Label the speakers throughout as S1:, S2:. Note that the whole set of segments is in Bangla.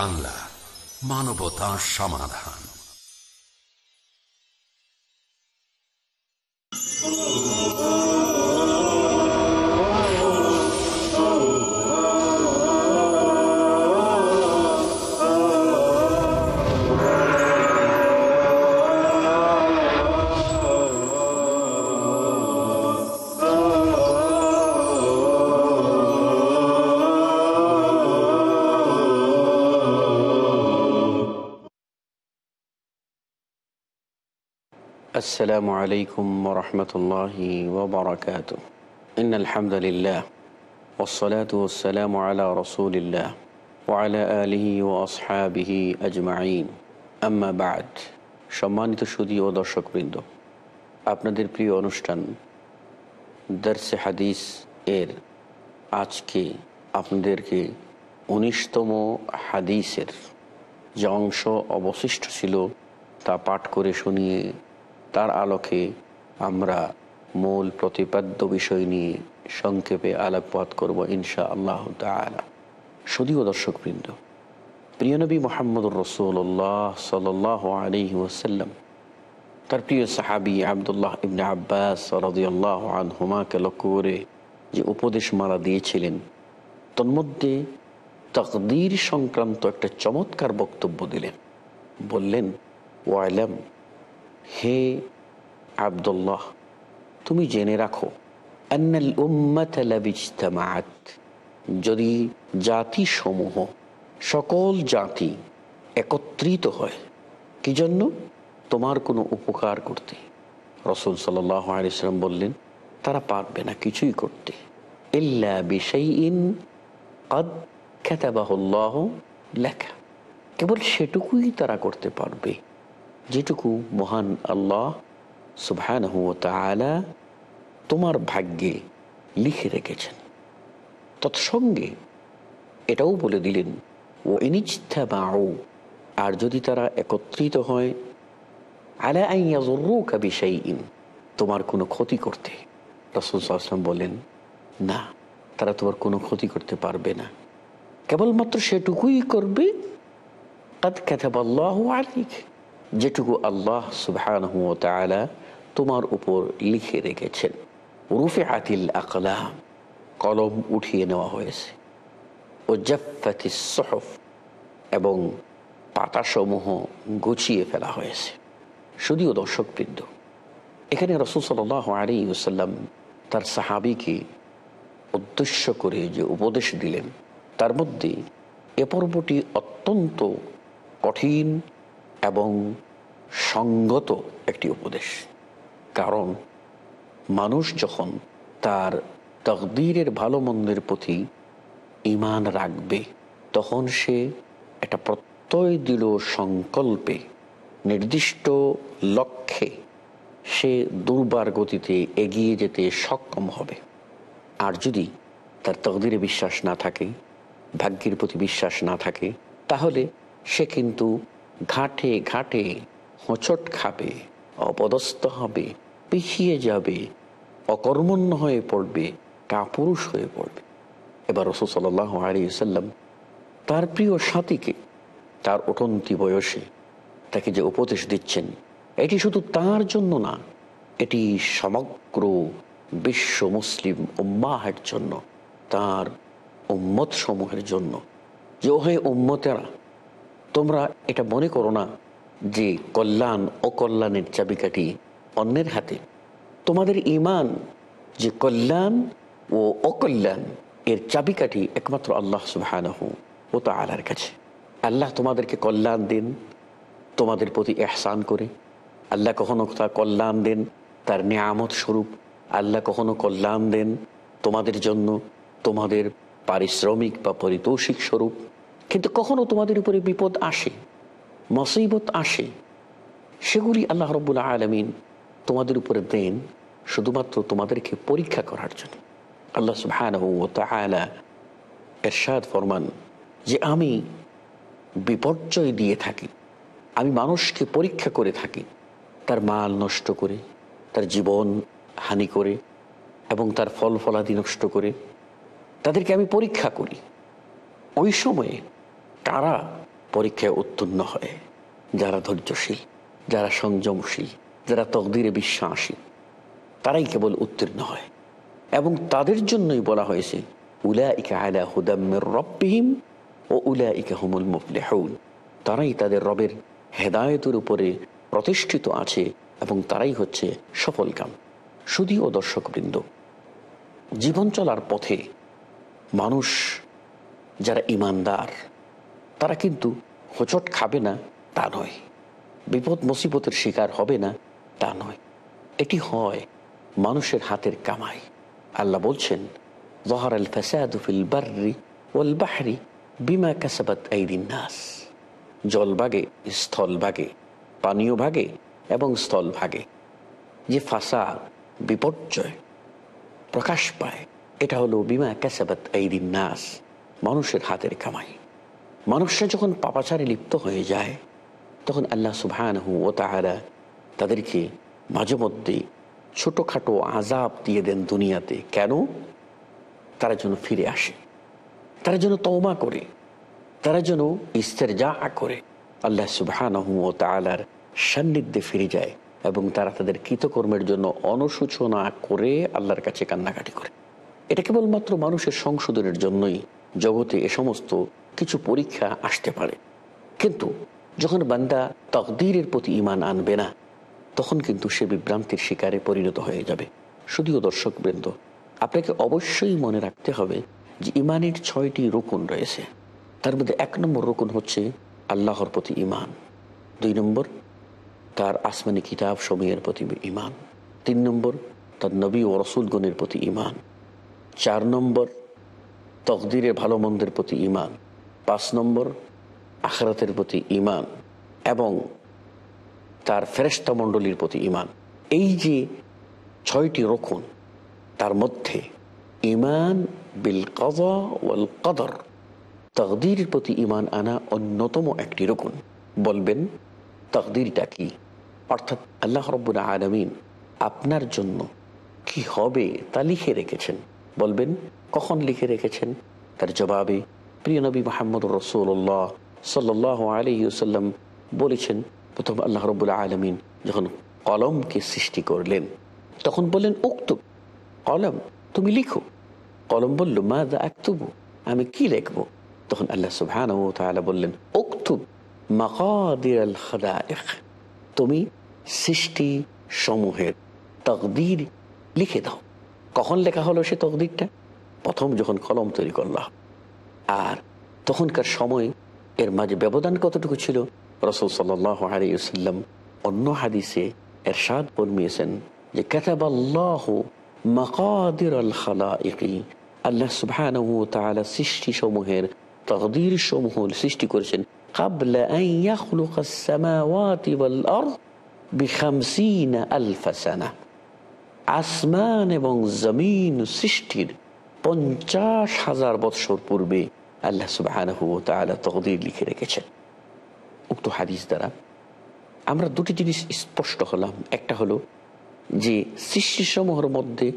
S1: বাংলা মানবতা সমাধান।
S2: السلام عليكم ورحمة الله وبركاته إن الحمد لله والصلاة والسلام على رسول الله وعلى آله وأصحابه أجمعين أما بعد সম্মানিত সুদী ও দর্শকবৃন্দ আপনাদের প্রিয় অনুষ্ঠান দর্শে হাদিস এর আজকে আপনাদেরকে উনিশতম হাদিসের যে অংশ অবশিষ্ট ছিল তা পাঠ করে শুনিয়ে তার আলোকে আমরা মূল প্রতিপাদ্য বিষয় নিয়ে সংক্ষেপে আলোকপাত করব ইনশা আল্লাহ তালা দর্শক দর্শকবৃন্দ প্রিয়নবী মোহাম্মদুর রসুল্লাহ সাল আলহি ওসাল্লাম তার প্রিয় সাহাবি আবদুল্লাহ ইবনে আব্বাস রদিয়াল্লাহ আনহুমাকে লক্ষ্য করে যে উপদেশ মারা দিয়েছিলেন, তন্মধ্যে তকদির সংক্রান্ত একটা চমৎকার বক্তব্য দিলেন। বললেন ওয়াইলাম হে আবদুল্লাহ, তুমি জেনে রাখো যদি জাতি সমূহ সকল জাতি একত্রিত হয়, কি জন্য? তোমার কোনো উপকার করতে। রসুল সাল্লাম বললেন, তারা পারবে না কিছুই করতে। লেখা কেবল সেটুকুই তারা করতে পারবে। যেটুকু মহান আল্লাহ সুবহান তোমার ভাগ্যে লিখে রেখেছেন। তৎসঙ্গে এটাও বলে দিলেন ও এনিচ্ছা আর যদি তারা একত্রিত হয়, আলা আইয়াজরুকা বিষয়ইন তোমার কোনো ক্ষতি করতে। রসুল আসলাম বলেন, না, তারা তোমার কোনো ক্ষতি করতে পারবে না। কেবলমাত্র সেটুকুই করবে কাদ কাতাবাল্লাহ আলিক যেটুকু আল্লাহ সুবহান তোমার উপর লিখে রেখেছেন। রুফে আতিল আকলাম, কলম উঠিয়ে নেওয়া হয়েছে। ও জাফাতি সহফ, এবং পাতাসমূহ গুছিয়ে ফেলা হয়েছে। শুধুও দর্শকবৃন্দ, এখানে রসুল সাল আলী ওসাল্লাম তার সাহাবিকে উদ্দেশ্য করে যে উপদেশ দিলেন, তার মধ্যে এ পর্বটি অত্যন্ত কঠিন এবং সঙ্গত একটি উপদেশ। কারণ মানুষ যখন তার তকদিরের ভালো মন্দের প্রতি ইমান রাখবে, তখন সে একটা প্রত্যয় দিল সংকল্পে, নির্দিষ্ট লক্ষ্যে সে দুর্বার গতিতে এগিয়ে যেতে সক্ষম হবে। আর যদি তার তকদিরে বিশ্বাস না থাকে, ভাগ্যের প্রতি বিশ্বাস না থাকে, তাহলে সে কিন্তু ঘাটে ঘাটে হোঁচট খাবে, অপদস্থ হবে পিছিয়ে যাবে, অকর্মণ্য হয়ে পড়বে, কাপুরুষ হয়ে পড়বে। এবার রসুল সাল্লাহ আলিয়াল্লাম তার প্রিয় সাথীকে, তার অটন্তি বয়সে তাকে যে উপদেশ দিচ্ছেন, এটি শুধু তার জন্য না, এটি সমগ্র বিশ্ব মুসলিম উম্মাহের জন্য, তার উম্মত সমূহের জন্য। যে ওহে উম্মতেরা তোমরা এটা মনে করো না যে কল্যাণ অকল্যাণের চাবিকাঠি অন্যের হাতে। তোমাদের ইমান যে কল্যাণ ও অকল্যাণ, এর চাবিকাঠি একমাত্র আল্লাহ সুবাহান ও তা আলার কাছে। আল্লাহ তোমাদেরকে কল্যাণ দেন, তোমাদের প্রতি এহসান করে। আল্লাহ কখনো তা কল্যাণ দেন, তার নিয়ামত স্বরূপ। আল্লাহ কখনো কল্যাণ দেন, তোমাদের জন্য তোমাদের পারিশ্রমিক বা পারিতোষিক স্বরূপ। কিন্তু কখনো তোমাদের উপরে বিপদ আসে, মসিবত আসে, সেগুলি আল্লাহ রব্বুল্লা আলমিন তোমাদের উপরে দেন শুধুমাত্র তোমাদেরকে পরীক্ষা করার জন্য। আল্লাহ সুহান এরশাদ ফরমান যে আমি বিপর্যয় দিয়ে থাকি, আমি মানুষকে পরীক্ষা করে থাকি, তার মাল নষ্ট করে, তার জীবন হানি করে এবং তার ফল ফলাদি নষ্ট করে, তাদেরকে আমি পরীক্ষা করি। ওই সময়ে তারা পরীক্ষায় উত্তীর্ণ হয়। যারা ধৈর্যশীল, যারা সংযমশীল, যারা তকদিরে বিশ্বাসী, তারাই কেবল উত্তীর্ণ হয়। এবং তাদের জন্যই বলা হয়েছে উলা ইকা আলা হুদাম্মের রব্বিহিম ও উলা ইকা হুমুল মুফলেহুন। তারাই তাদের রবের হেদায়তের উপরে প্রতিষ্ঠিত আছে এবং তারাই হচ্ছে সফল সফলকাম শুধুও দর্শকবৃন্দ, জীবন চলার পথে মানুষ যারা ইমানদার তারা কিন্তু হোচট খাবে না, তা নয়। বিপদ মুসিবতের শিকার হবে না, তা নয়। এটি হয় মানুষের হাতের কামাই। আল্লাহ বলছেন, জহর আল ফিল বার্রি ওয়াল বাহরি বিমা কাসাবাত আইদিন নাস। জলভাগে স্থলভাগে পানীয় ভাগে এবং স্থল ভাগে। যে ফাঁসা বিপর্যয় প্রকাশ পায়, এটা হলো বিমা ক্যাসাবাত দিন নাস, মানুষের হাতের কামাই। মানুষরা যখন পাপাচারে লিপ্ত হয়ে যায়, তখন আল্লাহ সুবহান ও তাহারা তাদেরকে মাঝে মধ্যে ছোটোখাটো আজাব দিয়ে দেন দুনিয়াতে। কেন? তারা যেন ফিরে আসে। তারা যেন তওমা করে। তারা যেন ইস্তের যা করে। আল্লাহ সুবহান ও তালার সান্নিধ্যে ফিরে যায় এবং তারা তাদের কৃতকর্মের জন্য অনুসূচনা করে আল্লাহর কাছে কান্নাকাটি করে। এটা কেবলমাত্র মানুষের সংশোধনের জন্যই। জগতে এ সমস্ত কিছু পরীক্ষা আসতে পারে। কিন্তু যখন বান্দা তকদিরের প্রতি ইমান আনবে না, তখন কিন্তু সে বিভ্রান্তির শিকারে পরিণত হয়ে যাবে। শুধুও দর্শকবৃন্দ আপনাকে অবশ্যই মনে রাখতে হবে যে ইমানের ছয়টি রুকুন রয়েছে। তার মধ্যে এক নম্বর রুকুন হচ্ছে আল্লাহর প্রতি ইমান দুই নম্বর, তার আসমানি কিতাব সময়ের প্রতি ইমান তিন নম্বর, তার নবী ও রসুলগণের প্রতি ইমান চার নম্বর, তকদিরের ভালো মন্দের প্রতি ইমান পাঁচ নম্বর, আখরাতের প্রতি ইমান এবং তার ফেরেস্তা মণ্ডলীর প্রতি ইমান এই যে ছয়টি রক্ষণ তার মধ্যে ইমান বিল কদা ওয়াল কদর তকদির প্রতি ইমান আনা অন্যতম একটি রকম বলবেন, তকদিরটা কি? অর্থাৎ আল্লাহ রব্বুল আলমিন আপনার জন্য কি হবে তা লিখে রেখেছেন। বলবেন, কখন লিখে রেখেছেন? তার জবাবে প্রিয় নবী মাহমুদ রসুল্লাহ সাল্লাহ আলহিউসাল্লাম বলেছেন, প্রথম আল্লাহ রবুল্লা আলমিন যখন কলমকে সৃষ্টি করলেন, তখন বললেন, উক্ত কলম তুমি লিখো। কলম বলল মা দা আক্তুবু? আমি কি লিখব? তখন আল্লাহ সুবহান বললেন উক্তুব মাকাদির আল খাদাইখ তুমি সৃষ্টি সমূহের তকদির লিখে দাও। কখন লেখা হলো সে তকদিরটা? প্রথম যখন কলম তৈরি করলাম। আর তখনকার সময় এর মাঝে ব্যবধান কতটুকু ছিল? রসুল সাল্লাহ আলিউসাল্লাম অন্য হাদিসে এরশাদ ফরমিয়েছেন যে কেতাব আল্লাহ মাকাদির আল খালা ইকি আল্লাহ সুবাহ তালা সৃষ্টি সমূহের তকদির সমূহ সৃষ্টি করেছেন কাবলা আসমান এবং জমিন সৃষ্টির পঞ্চাশ হাজার বৎসর পূর্বে আল্লাহ সুবাহ তকদির লিখে রেখেছেন। উক্ত হাদিস দ্বারা আমরা দুটি জিনিস স্পষ্ট হলাম। একটা হলো যে সৃষ্টি সৃষ্টিসমূহের মধ্যে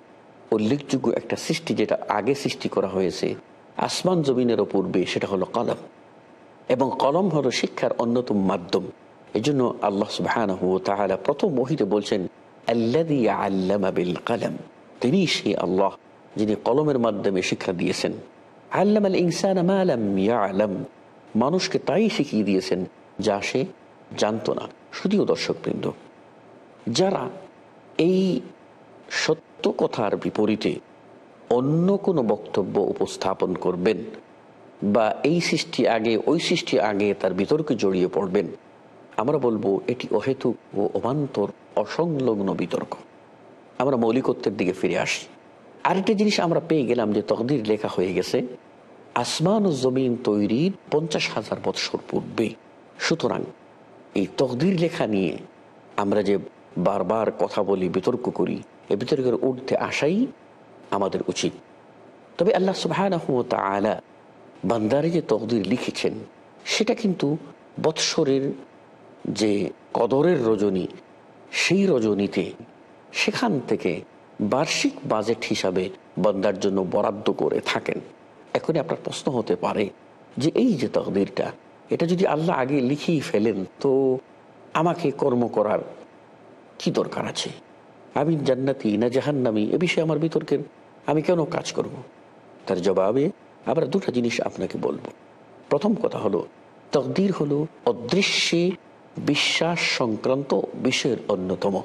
S2: উল্লেখযোগ্য একটা সৃষ্টি যেটা আগে সৃষ্টি করা হয়েছে আসমান জমিনের পূর্বে সেটা হলো কলম। এবং কলম হলো শিক্ষার অন্যতম মাধ্যম। এই জন্য আল্লাহ সুবাহ প্রথম মহিতে বলছেন কালাম। তিনি সে আল্লাহ যিনি কলমের মাধ্যমে শিক্ষা দিয়েছেন। আল্লাম আল ইনসান আলম মানুষকে তাই শিখিয়ে দিয়েছেন যা সে জানত না। শুধুও দর্শকবৃন্দ। যারা এই সত্য কথার বিপরীতে অন্য কোনো বক্তব্য উপস্থাপন করবেন বা এই সৃষ্টি আগে, ওই সৃষ্টি আগে তার বিতর্কে জড়িয়ে পড়বেন, আমরা বলব এটি অহেতুক ও অবান্তর অসংলগ্ন বিতর্ক। আমরা মৌলিকত্বের দিকে ফিরে আসি। আরেকটা জিনিস আমরা পেয়ে গেলাম যে তকদির লেখা হয়ে গেছে আসমান ও জমিন তৈরির পঞ্চাশ হাজার বৎসর পূর্বে। সুতরাং এই তকদির লেখা নিয়ে আমরা যে বারবার কথা বলি, বিতর্ক করি, এ বিতর্কের ঊর্ধ্বে আসাই আমাদের উচিত। তবে আল্লাহ সুবাহ আলা বান্দারে যে তকদির লিখেছেন, সেটা কিন্তু বৎসরের যে কদরের রজনী, সেই রজনীতে সেখান থেকে বার্ষিক বাজেট হিসাবে বন্দার জন্য বরাদ্দ করে থাকেন। এখনই আপনার প্রশ্ন হতে পারে যে এই যে তকদিরটা, এটা যদি আল্লাহ আগে লিখেই ফেলেন, তো আমাকে কর্ম করার কি দরকার আছে? আমি জান্নাতি না জাহান্নামি, এ বিষয়ে আমার বিতর্কের আমি কেন কাজ করব। তার জবাবে আবার দুটো জিনিস আপনাকে বলব। প্রথম কথা হলো, তকদির হলো অদৃশ্যে বিশ্বাস সংক্রান্ত বিষয়ের অন্যতম।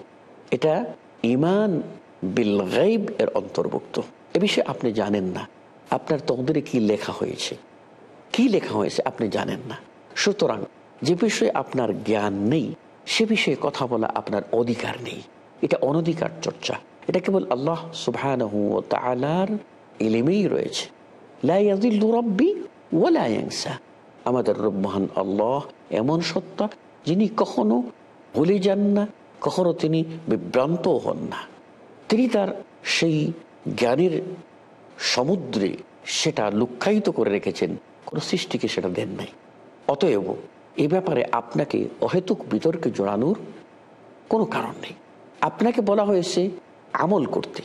S2: এটা ইমান বিল গাইব এর অন্তর্ভুক্ত। এ বিষয়ে আপনি জানেন না। আপনার তকদিরে কি লেখা হয়েছে? কি লেখা হয়েছে আপনি জানেন না। সুতরাং যে বিষয়ে আপনার জ্ঞান নেই, সে বিষয়ে কথা বলা আপনার অধিকার নেই। এটা অনধিকার চর্চা। এটা কেবল আল্লাহ সুবহান তালার রয়েছে। আমাদের রব্বাহান আল্লাহ এমন সত্তা যিনি কখনো ভুলে যান না, কখনো তিনি বিভ্রান্তও হন না। তিনি তার সেই জ্ঞানের সমুদ্রে সেটা লুক্কায়িত করে রেখেছেন। কোনো সৃষ্টিকে সেটা দেন নাই। অতএব এ ব্যাপারে আপনাকে অহেতুক বিতর্কে জড়ানোর কোনো কারণ নেই। আপনাকে বলা হয়েছে আমল করতে।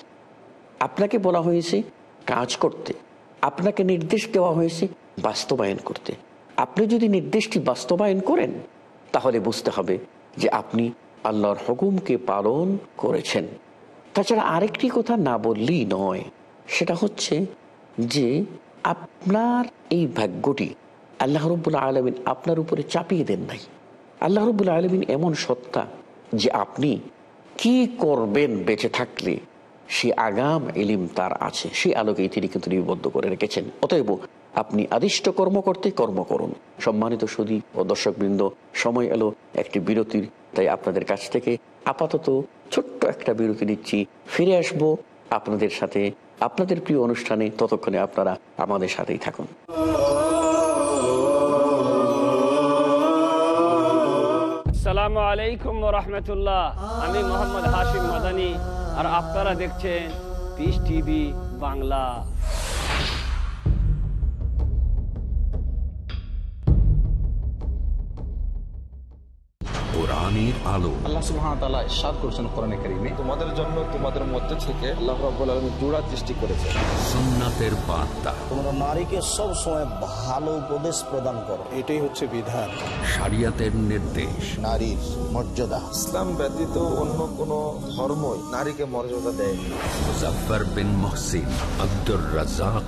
S2: আপনাকে বলা হয়েছে কাজ করতে। আপনাকে নির্দেশ দেওয়া হয়েছে বাস্তবায়ন করতে। আপনি যদি নির্দেশটি বাস্তবায়ন করেন, তাহলে বুঝতে হবে যে আপনি আল্লাহর হুকুমকে পালন করেছেন। তাছাড়া আরেকটি কথা না বললেই নয়, সেটা হচ্ছে যে আপনার এই ভাগ্যটি আল্লাহ রব্বুল আলমিন আপনার উপরে চাপিয়ে দেন নাই। আল্লাহ রব্বুল আলমিন এমন সত্তা যে আপনি কি করবেন বেঁচে থাকলে সে আগাম এলিম তার আছে সেই আলোকেই তিনি কিন্তু নিবদ্ধ করে রেখেছেন। অতএব আপনি আদিষ্ট কর্ম করতে কর্ম করুন। সম্মানিত সুদী ও দর্শকবৃন্দ, সময় এলো একটি বিরতির, তাই আপনাদের কাছ থেকে আপাতত ছোট্ট একটা বিরতি নিচ্ছি। ফিরে আসব আপনাদের সাথে। আপনাদের প্রিয় অনুষ্ঠানে ততক্ষণে আপনারা আমাদের সাথেই থাকুন।
S3: আসসালামু আলাইকুম রহমতুল্লাহ। আমি মোহাম্মদ হাশিম মাদানি, আর আপনারা দেখছেন পিস টিভি বাংলা।
S1: কোরআনের আলো।
S4: আল্লাহ সুবহানাহু ওয়া তাআলা ইরশাদ করেছেন কোরআনে কারীমে।
S5: তোমাদের জন্য তোমাদের মধ্যে থেকে আল্লাহ রাব্বুল আলামিন জোড়া সৃষ্টি করেছে
S1: সুন্নাতের বার্তা।
S6: তোমরা নারীকে সব সময় ভালো উপদেশ প্রদান করো।
S4: এটাই হচ্ছে বিধান।
S1: শরিয়াতের নির্দেশ।
S6: নারীর মর্যাদা।
S5: ইসলাম ব্যতীত অন্য কোন ধর্মই নারীকে মর্যাদা দেয়নি।
S1: Mujaffar bin Mohsin Abdur Razzak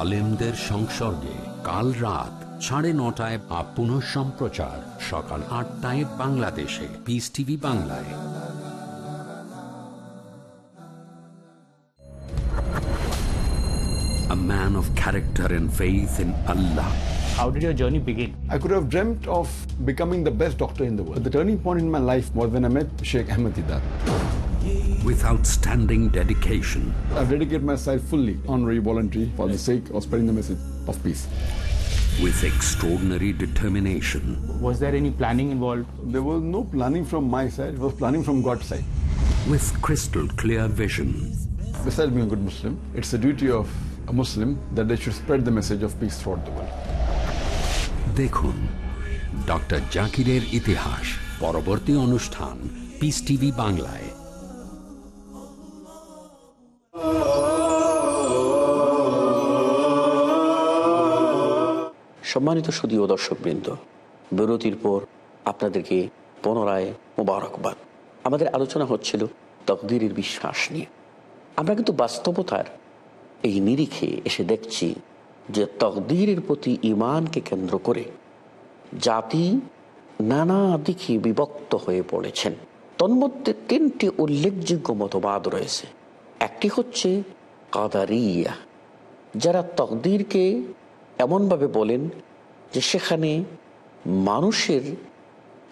S1: আলেমদের সংসর্গে কাল রাত সাড়ে নটায় বা পুনঃ সম্প্রচার সকাল আটটায় বাংলাদেশে পিস টিভি বাংলায় A man of character and faith in Allah.
S7: How did your journey begin?
S8: I could have dreamt of becoming the best doctor in the world. But the turning point in my life was when I met Sheikh Ahmed Didat.
S1: With outstanding dedication,
S8: I've dedicated myself fully, honorary, voluntary, for the sake of spreading the message of peace.
S1: with extraordinary determination,
S7: Was there any planning involved?
S8: There was no planning from my side, it was planning from God's side.
S1: with crystal clear vision,
S8: Besides being a good Muslim, it's the duty of a Muslim that they should spread the message of peace throughout the world.
S1: দেখুন ডক্টর জাকিরের ইতিহাস পরবর্তী অনুষ্ঠান পিস টিভি বাংলায়
S2: সম্মানিত সুদীয় দর্শকবৃন্দ, বিরতির পর আপনাদেরকে পুনরায় মোবারকবাদ। আমাদের আলোচনা হচ্ছিল তকদিরের বিশ্বাস নিয়ে। আমরা কিন্তু বাস্তবতার এই নিরিখে এসে দেখছি যে তকদিরের প্রতি ইমানকে কেন্দ্র করে জাতি নানা দিকে বিভক্ত হয়ে পড়েছেন। তন্মধ্যে তিনটি উল্লেখযোগ্য মতবাদ রয়েছে। একটি হচ্ছে কাদারিয়া, যারা তকদিরকে এমনভাবে বলেন যে সেখানে মানুষের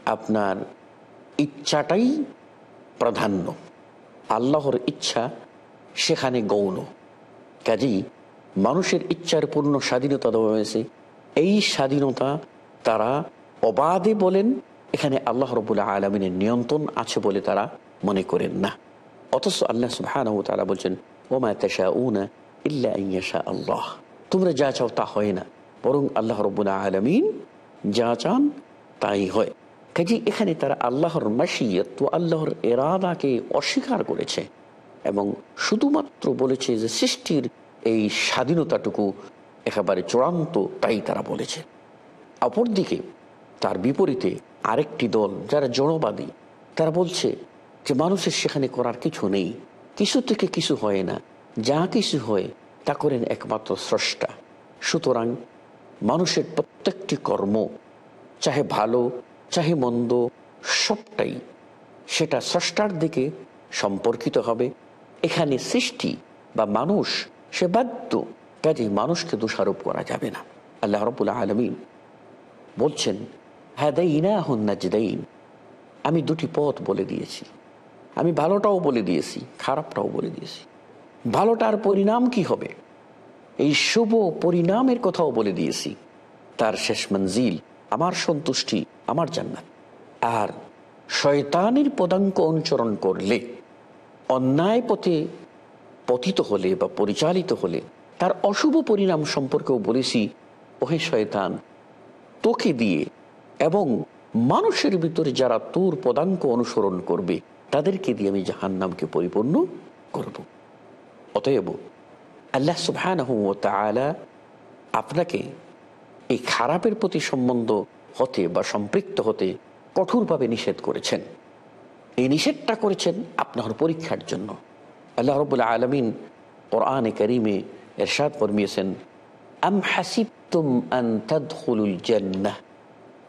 S2: আপনার ইচ্ছাটাই প্রাধান্য। আল্লাহর ইচ্ছা সেখানে গৌণ। কাজেই মানুষের ইচ্ছার পূর্ণ স্বাধীনতা দেওয়া হয়েছে। এই স্বাধীনতা তারা অবাধে বলেন, এখানে আল্লাহ রবুল্লা আলমিনের নিয়ন্ত্রণ আছে বলে তারা মনে করেন না। অথচ আল্লাহ সুবহান তারা বলছেন ওমা তেশা উনা ইল্লা ইয়াশা আল্লাহ। তোমরা যা চাও তা হয় না। বরং আল্লাহ রবুল্লা আলমিন যা চান তাই হয়। কাজে এখানে তারা আল্লাহর মাসিয়ত ও আল্লাহর এরাদাকে অস্বীকার করেছে এবং শুধুমাত্র বলেছে যে সৃষ্টির এই স্বাধীনতাটুকু একেবারে চূড়ান্ত তাই তারা বলেছে। অপরদিকে তার বিপরীতে আরেকটি দল যারা জড়বাদী, তারা বলছে যে মানুষের সেখানে করার কিছু নেই, কিছু থেকে কিছু হয় না, যা কিছু হয় তা করেন একমাত্র স্রষ্টা। সুতরাং মানুষের প্রত্যেকটি কর্ম, চাহে ভালো, চাহে মন্দ, সবটাই সেটা স্রষ্টার দিকে সম্পর্কিত হবে। এখানে সৃষ্টি বা মানুষ, সে বাধ্য কাজে মানুষকে দোষারোপ করা যাবে না। আল্লাহ রবুল্লা আলমিন বলছেন হ্যাঁ না হন নাজদাইন। আমি দুটি পথ বলে দিয়েছি। আমি ভালোটাও বলে দিয়েছি, খারাপটাও বলে দিয়েছি। ভালোটার পরিণাম কি হবে? এই শুভ পরিণামের কথাও বলে দিয়েছি। তার শেষ মঞ্জিল, আমার সন্তুষ্টি, আমার জান্নাত। আর শয়তানের পদাঙ্ক অনুসরণ করলে, অন্যায় পথে পতিত হলে বা পরিচালিত হলে, তার অশুভ পরিণাম সম্পর্কেও বলেছি, ওহে শয়তান, তোকে দিয়ে এবং মানুষের ভিতরে যারা তোর পদাঙ্ক অনুসরণ করবে, তাদেরকে দিয়ে আমি জাহান নামকে পরিপূর্ণ করব। অতএব আল্লাহ সুবহান আপনাকে এই খারাপের প্রতি সম্বন্ধ হতে বা সম্পৃক্ত হতে কঠোরভাবে নিষেধ করেছেন। এই নিষেধটা করেছেন আপনার পরীক্ষার জন্য। আল্লাহ রবুল্লা আলমিন কোরআনে করিমে এরশাদ ফরমিয়েছেন, আম হাসিবতুম জান্নাহ।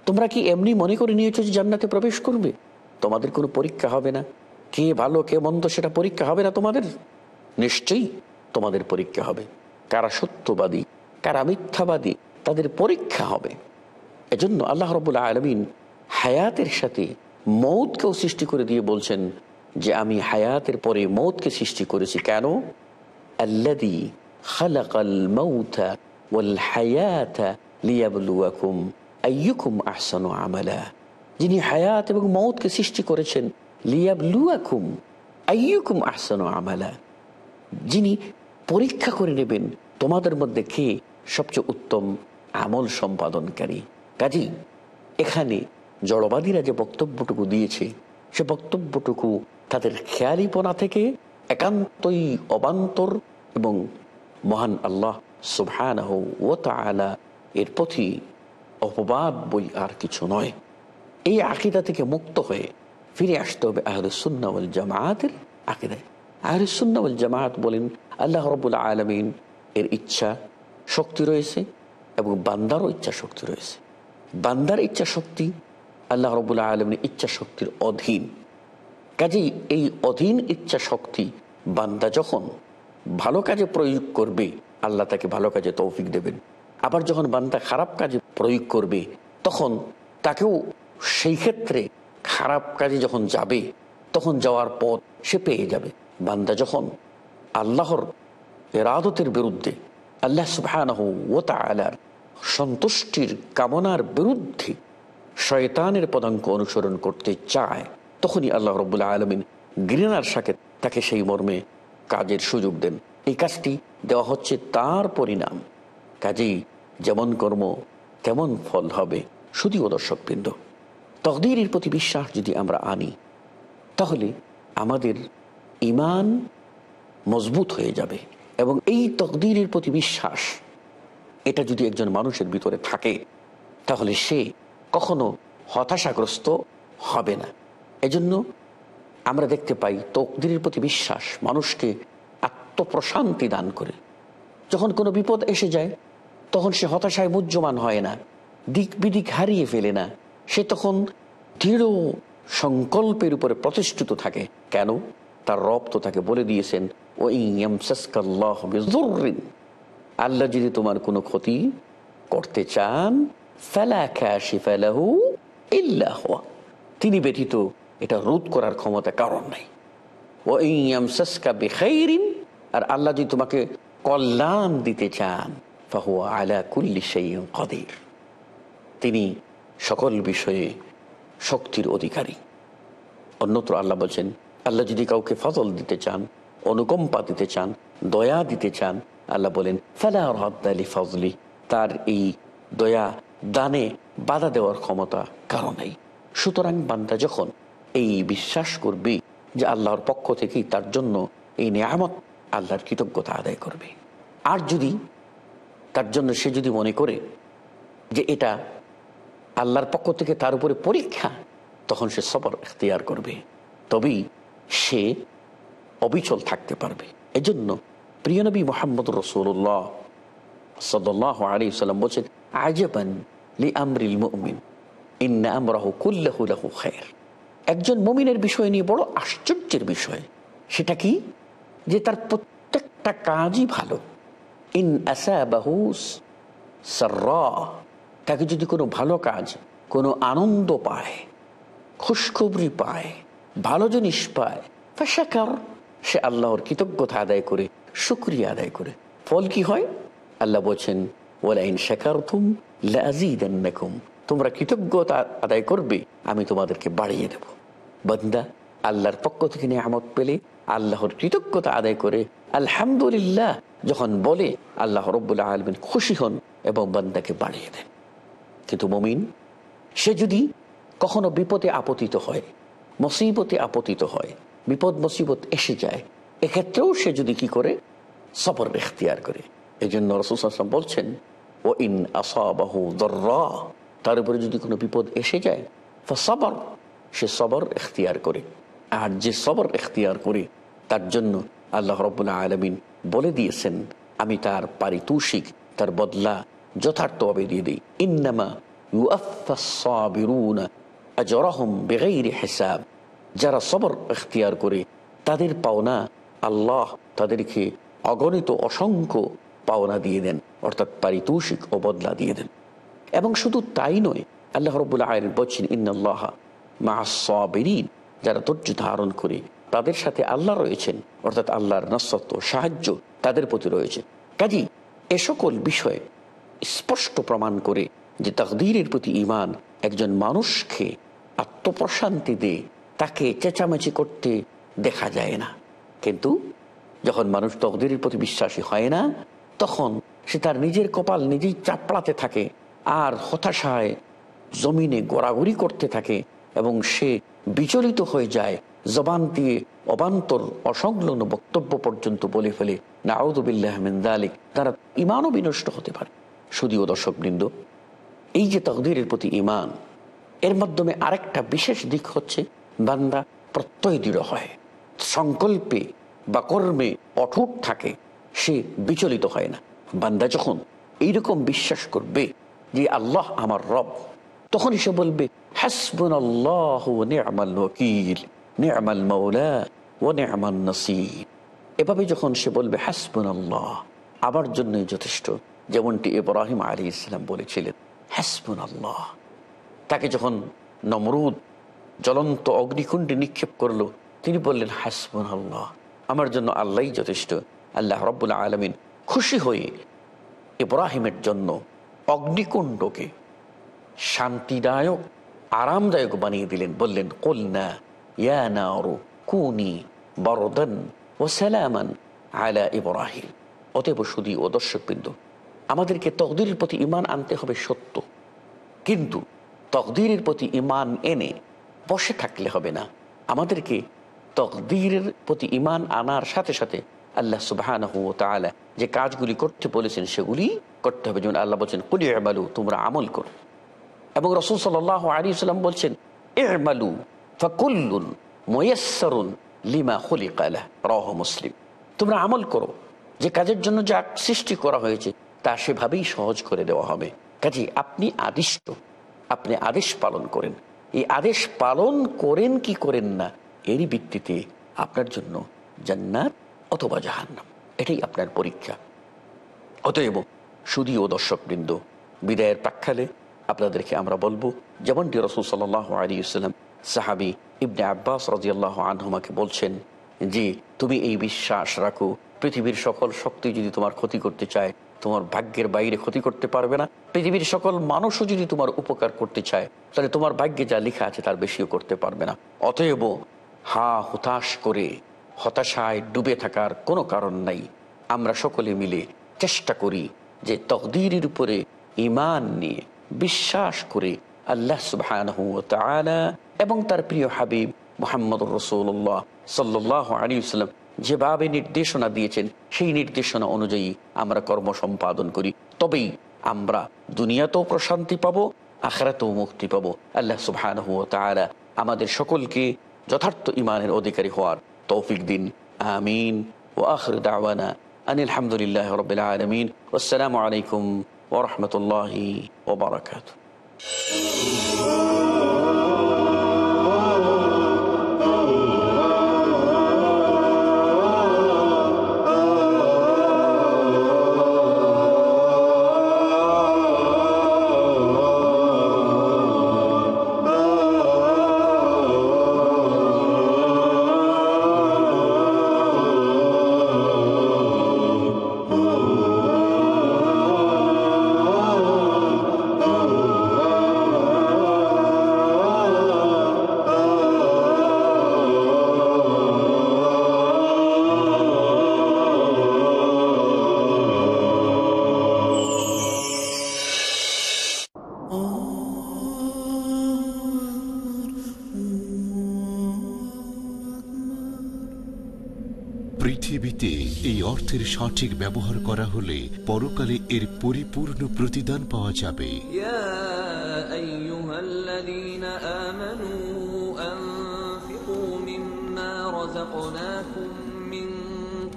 S2: তোমরা কি এমনি মনে করে নিয়েছো যে জান্নাতে প্রবেশ করবে? তোমাদের কোনো পরীক্ষা হবে না। কে ভালো, কে মন্দ সেটা পরীক্ষা হবে না তোমাদের? নিশ্চয়ই তোমাদের পরীক্ষা হবে। কারা সত্যবাদী, কারা মিথ্যাবাদী, তাদের পরীক্ষা হবে। এজন্য আল্লাহ রবুল্লা আলমিন হায়াতের সাথে মৌতকেও সৃষ্টি করে দিয়ে বলছেন যে, আমি হায়াতের পরে মৌতকে সৃষ্টি করেছি কেন? আল্লাদি খালাকাল মৌথা ওয়াল হায়াতা লিয়াবলুয়াকুম আইয়ুকুম আহসানু আমালা। যিনি হায়াত এবং মৌতকে সৃষ্টি করেছেন, লিয়াবলুয়াকুম আইয়ুকুম আহসানু আমালা। যিনি পরীক্ষা করে নেবেন তোমাদের মধ্যে কে সবচেয়ে উত্তম আমল সম্পাদনকারী? কাজী এখানে জড়বাদীরা যে বক্তব্যটুকু দিয়েছে, সে বক্তব্যটুকু তাদের খেয়ালিপনা থেকে একান্তই অবান্তর এবং মহান আল্লাহ তালা এর প্রতি অপবাদ বই আর কিছু নয়। এই আকিদা থেকে মুক্ত হয়ে ফিরে আসতে হবে আহরুসুন্নাউল জামায়াতের আকিদায়। আহরুসুন্নাউল জামায়াত বলেন, আল্লাহ রবুল্লা আলমিন এর ইচ্ছা শক্তি রয়েছে এবং বান্দারও ইচ্ছা শক্তি রয়েছে। বান্দার ইচ্ছা শক্তি আল্লাহ রবুল্লা আলমিনের ইচ্ছা শক্তির অধীন। কাজেই এই অধীন ইচ্ছা শক্তি বান্দা যখন ভালো কাজে প্রয়োগ করবে, আল্লাহ তাকে ভালো কাজে তৌফিক দেবেন। আবার যখন বান্দা খারাপ কাজে প্রয়োগ করবে, তখন তাকেও সেই ক্ষেত্রে খারাপ কাজে যখন যাবে, তখন যাওয়ার পথ সে পেয়ে যাবে। বান্দা যখন আল্লাহর এরাদতের বিরুদ্ধে, আল্লাহ সুবাহ ও তালার সন্তুষ্টির কামনার বিরুদ্ধে শয়তানের পদাঙ্ক অনুসরণ করতে চায়, তখনই আল্লাহ রবুল্লা আলমিন গ্রিনার সাথে তাকে সেই মর্মে কাজের সুযোগ দেন। এই কাজটি দেওয়া হচ্ছে তার পরিণাম। কাজেই যেমন কর্ম, তেমন ফল হবে। শুধুও দর্শকবৃন্দ, তকদিরের প্রতি বিশ্বাস যদি আমরা আনি, তাহলে আমাদের ইমান মজবুত হয়ে যাবে এবং এই তকদিরের প্রতি বিশ্বাস, এটা যদি একজন মানুষের ভিতরে থাকে, তাহলে সে কখনো হতাশাগ্রস্ত হবে না। এজন্য আমরা দেখতে পাই তকদিরের প্রতি বিশ্বাস মানুষকে আত্মপ্রশান্তি দান করে। যখন কোনো বিপদ এসে যায়, তখন সে হতাশায় মুহ্যমান হয় না দিক বিদিক হারিয়ে ফেলে না। সে তখন দৃঢ় সংকল্পের উপরে প্রতিষ্ঠিত থাকে। কেন? তার রব তো তাকে বলে দিয়েছেন ও আল্লাহ যদি তোমার কোনো ক্ষতি করতে চান তিনি ব্যতীত এটা রোধ করার ক্ষমতা কারণ নাই। ও বেখাইরিন আর আল্লাহ যদি তোমাকে কল্যাণ দিতে চান কুল্লি কদির। তিনি সকল বিষয়ে শক্তির অধিকারী। অন্যত্র আল্লাহ বলছেন আল্লাহ যদি কাউকে ফজল দিতে চান, অনুকম্পা দিতে চান, দয়া দিতে চান, আল্লাহ বলেন, ফালা ফজলি। তার এই দয়া দানে বাধা দেওয়ার ক্ষমতা কারও নেই। সুতরাং বান্দা যখন এই বিশ্বাস করবে যে আল্লাহর পক্ষ থেকেই তার জন্য এই নিয়ামত আল্লাহর কৃতজ্ঞতা আদায় করবে। আর যদি তার জন্য সে যদি মনে করে যে এটা আল্লাহর পক্ষ থেকে তার উপরে পরীক্ষা, তখন সে সবর এখতিয়ার করবে। তবেই সে অবিচল থাকতে পারবে। এজন্য প্রিয় নবী মোহাম্মদ রসুল্লাহ সদল্লাহ আলী সাল্লাম বলছেন, আজবান লি আমরিল মুমিন, ইন্না আমরাহু কুল্লাহু লাহু খায়ের। একজন মমিনের বিষয় নিয়ে বড় আশ্চর্যের বিষয়। সেটা কি? যে তার প্রত্যেকটা কাজই ভালো। ইন আসাবাহু সাররা, তাকে যদি কোনো ভালো কাজ, কোনো আনন্দ পায়, খুশখবরি পায় ভালো জিনিস পায়। সে আল্লাহর কৃতজ্ঞতা আদায় করে, শুক্রিয়া আদায় করে। ফল কি হয়? আল্লাহ বলছেন ওলাইন শেখার তুম তোমরা কৃতজ্ঞতা আদায় করবে, আমি তোমাদেরকে বাড়িয়ে দেব। বন্দা, আল্লাহর পক্ষ থেকে নিয়ামত পেলে, আল্লাহর কৃতজ্ঞতা আদায় করে, আলহামদুলিল্লাহ, যখন বলে, আল্লাহ রব্বুল্লাহ আলমিন খুশি হন এবং বান্দাকে বাড়িয়ে দেন। কিন্তু মমিন, সে যদি কখনো বিপদে আপতিত হয় মুসিবতে আপতিত হয়, বিপদ মুসিবত এসে যায়। এক্ষেত্রেও সে যদি কি করে? সবর এখতিয়ার করে। এই জন্য রসুলাম বলছেন ও ইন আসাবাহু তার উপরে যদি কোনো বিপদ এসে যায় সবর সে সবর এখতিয়ার করে। আর যে সবর এখতিয়ার করে, তার জন্য আল্লাহ রবুল্লাহ আলমিন বলে দিয়েছেন, আমি তার পারিতোষিক, তার বদলা যথার্থভাবে দিয়ে দিই। ইন্নামা হিসাব। যারা সবর এখতিয়ার করে, তাদের পাওনা আল্লাহ তাদেরকে অগণিত অসংখ্য পাওনা দিয়ে দেন, অর্থাৎ পারিতোষিক ও বদলা দিয়ে দেন। এবং শুধু তাই নয়, আল্লাহ রবুল্লা আয়ের বলছেন ইন্নআল্লাহ মাহাসবিন যারা ধৈর্য ধারণ করে, তাদের সাথে আল্লাহ রয়েছেন, অর্থাৎ আল্লাহর নসত্ব সাহায্য তাদের প্রতি রয়েছে। কাজী এ সকল বিষয়ে স্পষ্ট প্রমাণ করে যে তকদিরের প্রতি ইমান একজন মানুষকে আত্মপ্রশান্তি দিয়ে তাকে চেঁচামেচি করতে দেখা যায় না। কিন্তু যখন মানুষ তকদিরের প্রতি বিশ্বাসী হয় না, তখন সে তার নিজের কপাল নিজেই চাপড়াতে থাকে আর হতাশায় জমিনে গোড়াগড়ি করতে থাকে এবং সে বিচলিত হয়ে যায় জবান দিয়ে অবান্তর অসংলগ্ন বক্তব্য পর্যন্ত বলে ফেলে। নাউদুবিল্লাহমিন্দালিক তারা ইমানও বিনষ্ট হতে পারে। শুধুও দর্শকবৃন্দ, এই যে তকদিরের প্রতি ইমান এর মাধ্যমে আরেকটা বিশেষ দিক হচ্ছে বান্দা প্রত্যয় দৃঢ় হয়। সংকল্পে বা কর্মে অঠুট থাকে, সে বিচলিত হয় না। বান্দা যখন এইরকম বিশ্বাস করবে যে আল্লাহ আমার রব, তখন সে বলবে হাসবুন আল্লাহ নেমাল ও এভাবে যখন সে বলবে হাসবুন আল্লাহ আমার জন্যই যথেষ্ট। যেমনটি ইব্রাহিম আলী ইসলাম বলেছিলেন হাসবুন আল্লাহ তাকে যখন নমরুদ জ্বলন্ত অগ্নিকুণ্ডে নিক্ষেপ করল। তিনি বললেন হাসবুন আল্লাহ আমার জন্য আল্লাহ যথেষ্ট। আল্লাহ রব্বুল্লা আলমিন খুশি হয়ে ইব্রাহিমের জন্য অগ্নিকুণ্ডকে শান্তিদায়ক, আরামদায়ক বানিয়ে দিলেন। বললেন, কলনা ইয়ানা কুনি বরদন ও সালামান আলা ইব্রাহিম। অতএব ও দর্শকবৃন্দ, আমাদেরকে তকদিরের প্রতি ইমান আনতে হবে সত্য। কিন্তু তকদিরের প্রতি ইমান এনে বসে থাকলে হবে না। আমাদেরকে তকদিরের প্রতি ইমান আনার সাথে সাথে আল্লাহ সুবাহ যে কাজগুলি করতে বলেছেন, সেগুলি করতে হবে। যেমন আল্লাহ বলছেন, কুলি এমালু তোমরা আমল করো। এবং রসুল সাল আলী সাল্লাম বলছেন এমালু ফকুল্লুন ময়াসরুন লিমা হলিকালা রহ মুসলিম। তোমরা আমল করো। যে কাজের জন্য যা সৃষ্টি করা হয়েছে, তা সেভাবেই সহজ করে দেওয়া হবে। কাজে আপনি আদিষ্ট। আপনি আদেশ পালন করেন। এই আদেশ পালন করেন কি করেন না, এরই ভিত্তিতে আপনার জন্য জান্নাত অথবা জাহান্নাম। এটাই আপনার পরীক্ষা। অতএব সুদী ও দর্শকবৃন্দ, বিদায়ের প্রাক্ষালে আপনাদেরকে আমরা বলব, যেমনটি রসুল সাল আলী ইসলাম সাহাবি ইবনে আব্বাস রাজিয়াল্লাহ আনহুমাকে বলছেন যে, তুমি এই বিশ্বাস রাখো, পৃথিবীর সকল শক্তি যদি তোমার ক্ষতি করতে চায় তোমার ভাগ্যের বাইরে ক্ষতি করতে পারবে না। পৃথিবীর সকল মানুষও যদি তোমার উপকার করতে চায়, তাহলে তোমার ভাগ্যে যা লেখা আছে তার বেশিও করতে পারবে না। অতএব হা হতাশ করে হতাশায় ডুবে থাকার কোনো কারণ নাই। আমরা সকলে মিলে চেষ্টা করি যে তকদিরের উপরে ইমান নিয়ে বিশ্বাস করে আল্লাহ তাআলা এবং তার প্রিয় হাবিব মোহাম্মদ রসুল্লাহ সাল্লাহ আলী সাল্লাম যেভাবে নির্দেশনা দিয়েছেন, সেই নির্দেশনা অনুযায়ী আমরা কর্ম সম্পাদন করি। তবেই আমরা দুনিয়াতেও প্রশান্তি পাবো, আখরাতেও মুক্তি পাবো। আল্লাহ ওয়া তাআলা আমাদের সকলকে যথার্থ ইমানের অধিকারী হওয়ার তৌফিক দিন। আমিন। ও আখর দাওয়ানা আনিল আলহামদুলিল্লাহ রবিল আসসালামু আলাইকুম ওরহমতুল্লাহি ওবরাকাত
S9: পৃথিবীতে এই অর্থের সঠিক ব্যবহার করা হলে পরকালে এর পরিপূর্ণ প্রতিদান পাওয়া যাবে
S10: يا أيها الذين آمنوا أنفقوا مما رزقناكم من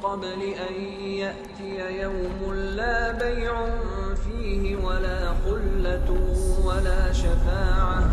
S10: قبل أن يأتي يوم لا بيع فيه ولا خلة ولا شفاعة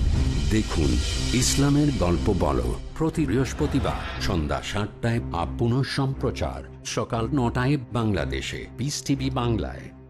S1: দেখুন ইসলামের গল্প বলো। প্রতি বৃহস্পতিবার সন্ধ্যা সাতটায় আপ সম্প্রচার সকাল নটায় বাংলাদেশে। পিস টিভি বাংলায়।